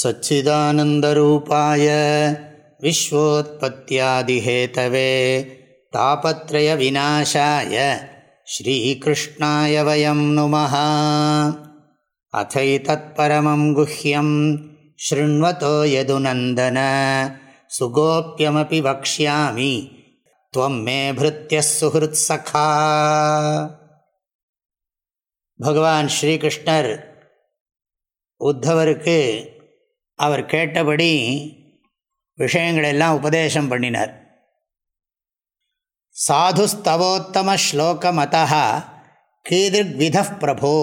सच्चिदानन्दरूपाय विश्वोत्पत्त्यादिहेतवे तापत्रयविनाशाय श्रीकृष्णाय वयं नुमः अथैतत्परमं गुह्यं शृण्वतो यदुनन्दन सुगोप्यमपि वक्ष्यामि त्वं मे भृत्यः सुहृत्सखा பகவான் ஸ்ரீகிருஷ்ணர் உத்தவருக்கு அவர் கேட்டபடி விஷயங்களெல்லாம் உபதேசம் பண்ணினார். சாதுஸ்தவோத்தம ஸ்லோகமதா கீதிர்வித பிரபோ.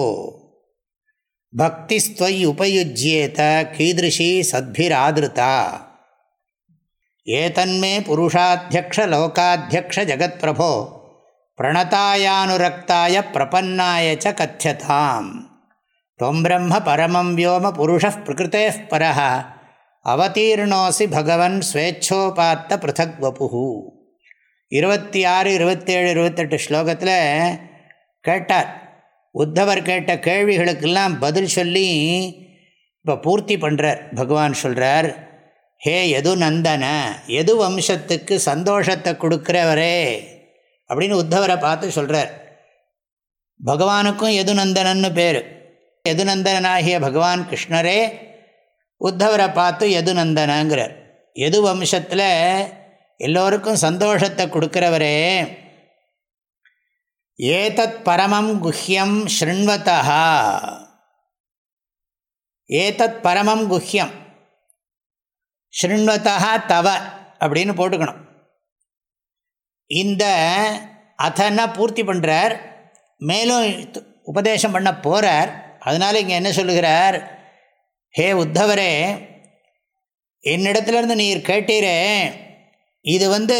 பக்திஸ்துவை உபயுஜ்யேத கீதிருஷி சத்பிராதிருதா ஏதன்மே புருஷாத்தியக்ஷ லோகாத்தியக்ஷ ஜகத்பிரபோ பிரணதாயானுரக்தாய பிரபன்னாய ச கத்தியதாம் தொம் பிரம்ம பரமம் வியோம புருஷ பிரகிருத்தே பர அவதீர்ணோசி பகவன் ஸ்வேச்சோபாத்த பிருத்தக் வபு இருபத்தி ஆறு இருபத்தேழு இருபத்தெட்டு ஸ்லோகத்தில் கேட்டார் உத்தவர் கேட்ட கேள்விகளுக்கெல்லாம் பதில் சொல்லி இப்போ பூர்த்தி பண்ணுறார் பகவான் சொல்கிறார் ஹே எது நந்தன? எது வம்சத்துக்கு சந்தோஷத்தை கொடுக்குறவரே? அப்படின்னு உத்தவரை பார்த்து சொல்கிறார் பகவானுக்கும் எது நந்தனன்னு பேர். எதுநந்தனாகிய பகவான் கிருஷ்ணரே உத்தவரை பார்த்து எதுநந்தனங்கிறார் எது வம்சத்தில் எல்லோருக்கும் சந்தோஷத்தை கொடுக்குறவரே ஏதத் பரமம் குஹ்யம் ஸ்ருண்வதா ஏதத் பரமம் குஹ்யம் ஸ்ருண்வதா தவ அப்படின்னு போட்டுக்கணும். இந்த அதனை பூர்த்தி பண்ணுறார் மேலும் உபதேசம் பண்ண போகிறார் அதனால் இங்கே என்ன சொல்லுகிறார்? ஹே உத்தவரே என்னிடத்துலேருந்து நீர் கேட்டீரே இது வந்து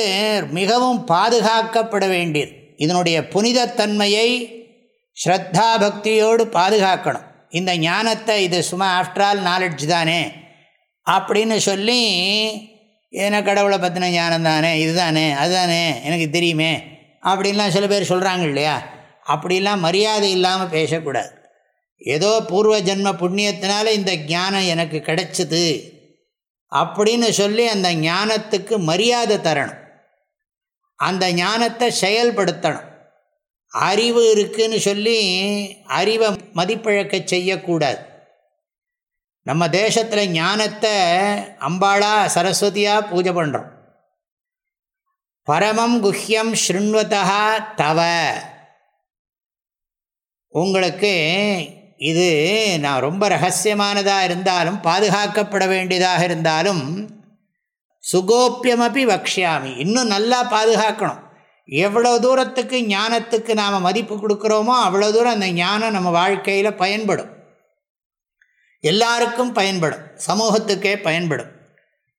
மிகவும் பாதுகாக்கப்பட வேண்டியது. இதனுடைய புனிதத்தன்மையை ஸ்ரத்தா பக்தியோடு பாதுகாக்கணும். இந்த ஞானத்தை இது சும்மா ஆஃப்டர் ஆல் நாலெட்ஜ் தானே அப்படின்னு சொல்லி ஏன்னா கடவுளை பற்றின ஞானம் தானே இதுதானே அதுதானே எனக்கு தெரியுமே அப்படின்லாம் சில பேர் சொல்கிறாங்க இல்லையா? அப்படிலாம் மரியாதை இல்லாமல் பேசக்கூடாது. ஏதோ பூர்வ ஜென்ம புண்ணியத்தினால இந்த ஞானம் எனக்கு கிடைச்சிது அப்படின்னு சொல்லி அந்த ஞானத்துக்கு மரியாதை தரணும். அந்த ஞானத்தை செயல்படுத்தணும். அறிவு இருக்குன்னு சொல்லி அறிவை மதிப்பிழக்க செய்யக்கூடாது. நம்ம தேசத்தில் ஞானத்தை அம்பாளா சரஸ்வதியாக பூஜை பண்ணுறோம் பரமம் குஹ்யம் ஸ்ருண்வதா தவ. உங்களுக்கு இது நான் ரொம்ப ரகசியமானதாக இருந்தாலும் பாதுகாக்கப்பட வேண்டியதாக இருந்தாலும் சுகோப்பியமப்பி வக்ஷாமி இன்னும் நல்லா பாதுகாக்கணும். எவ்வளோ தூரத்துக்கு ஞானத்துக்கு நாம் மதிப்பு கொடுக்குறோமோ அவ்வளோ தூரம் அந்த ஞானம் நம்ம வாழ்க்கையில் பயன்படும். எல்லாருக்கும் பயன்படும். சமூகத்துக்கே பயன்படும்.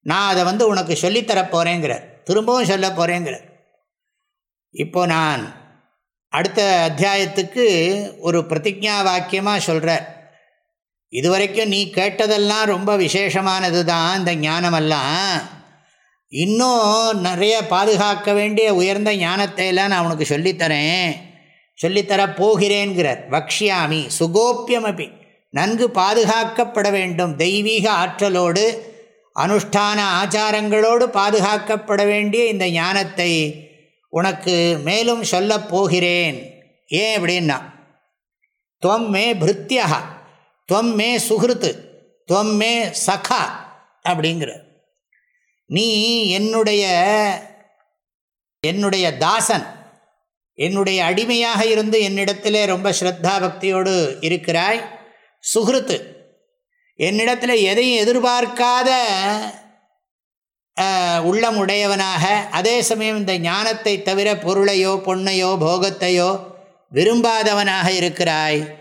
நான் அதை வந்து உனக்கு சொல்லித்தரப்போகிறேங்கிறார் திரும்பவும் சொல்ல போகிறேங்கிறார் இப்போ நான் அடுத்த அத்தியாயத்துக்கு ஒரு பிரதிஜா வாக்கியமாக சொல்கிறார் இதுவரைக்கும் நீ கேட்டதெல்லாம் ரொம்ப விசேஷமானது தான் இந்த ஞானமெல்லாம். இன்னும் நிறைய பாதுகாக்க வேண்டிய உயர்ந்த ஞானத்தையெல்லாம் நான் உனக்கு சொல்லித்தரேன். சொல்லித்தர போகிறேன்கிறார். வக்ஷியாமி சுகோப்பியமபி நன்கு பாதுகாக்கப்பட வேண்டும். தெய்வீக ஆற்றலோடு அனுஷ்டான ஆச்சாரங்களோடு பாதுகாக்கப்பட வேண்டிய இந்த ஞானத்தை உனக்கு மேலும் சொல்லப் போகிறேன். ஏன் அப்படின்னா துவம் மே பிருத்தியா துவம் மே சுகிருத்து துவம் மே சகா அப்படிங்கிற. நீ என்னுடைய என்னுடைய தாசன் என்னுடைய அடிமையாக இருந்து என்னிடத்திலே ரொம்ப ஸ்ரத்தா பக்தியோடு இருக்கிறாய். சுகிருத்து என்னிடத்தில் எதையும் எதிர்பார்க்காத உள்ளம் உடையவனாக அதே சமயம் இந்த ஞானத்தை தவிர பொருளையோ பொன்னையோ போகத்தையோ விரும்பாதவனாக இருக்கிறாய்.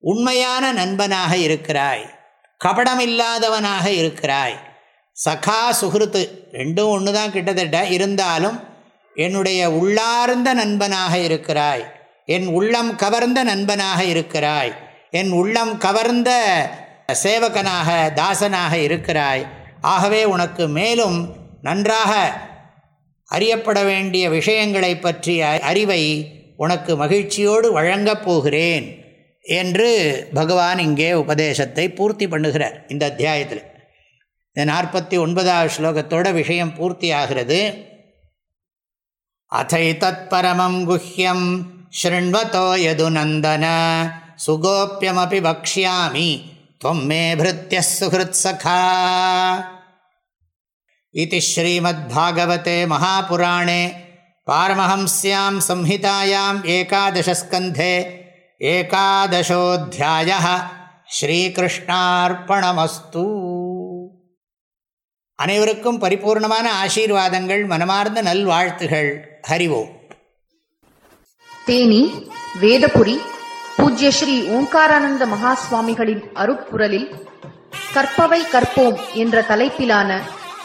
உண்மையான நண்பனாக இருக்கிறாய். கபடமில்லாதவனாக இருக்கிறாய். சகா சுகிருத்து ரெண்டும் ஒன்று தான் கிட்டத்தட்ட. இருந்தாலும் என்னுடைய உள்ளார்ந்த நண்பனாக இருக்கிறாய். என் உள்ளம் கவர்ந்த நண்பனாக இருக்கிறாய். என் உள்ளம் கவர்ந்த சேவகனாக தாசனாக இருக்கிறாய். ஆகவே உனக்கு மேலும் நன்றாக அறியப்பட வேண்டிய விஷயங்களை பற்றிய அறிவை உனக்கு மகிழ்ச்சியோடு வழங்கப் போகிறேன் என்று பகவான் இங்கே உபதேசத்தை பூர்த்தி பண்ணுகிறார் இந்த அத்தியாயத்தில் இந்த நாற்பத்தி ஒன்பதாவது ஸ்லோகத்தோட விஷயம் பூர்த்தி ஆகிறது அத்தை தத் பரமம் குஹ்யம் शृण्वतो यदुनन्दन सुगोप्यमपि वक्ष्यामि त्वं मे भृत्यः सुहृत्सखा इति श्रीमद्भागवते महापुराणे पारमहंस्यां संहितायाम् एकादशस्कन्धे एकादशोऽध्यायः ஸ்ரீகிருஷ்ணார்ப்பணமஸ்து அனைவருக்கும் பரிபூர்ணமான ஆசீர்வாதங்கள் மனமார்ந்த நல்வாழ்த்துகள் ஹரிவோம் தேனி வேதபுரி பூஜ்ய ஸ்ரீ ஓங்காரானந்த மகா சுவாமிகளின் அருட்குரலில் கற்பவை கற்போம் என்ற தலைப்பிலான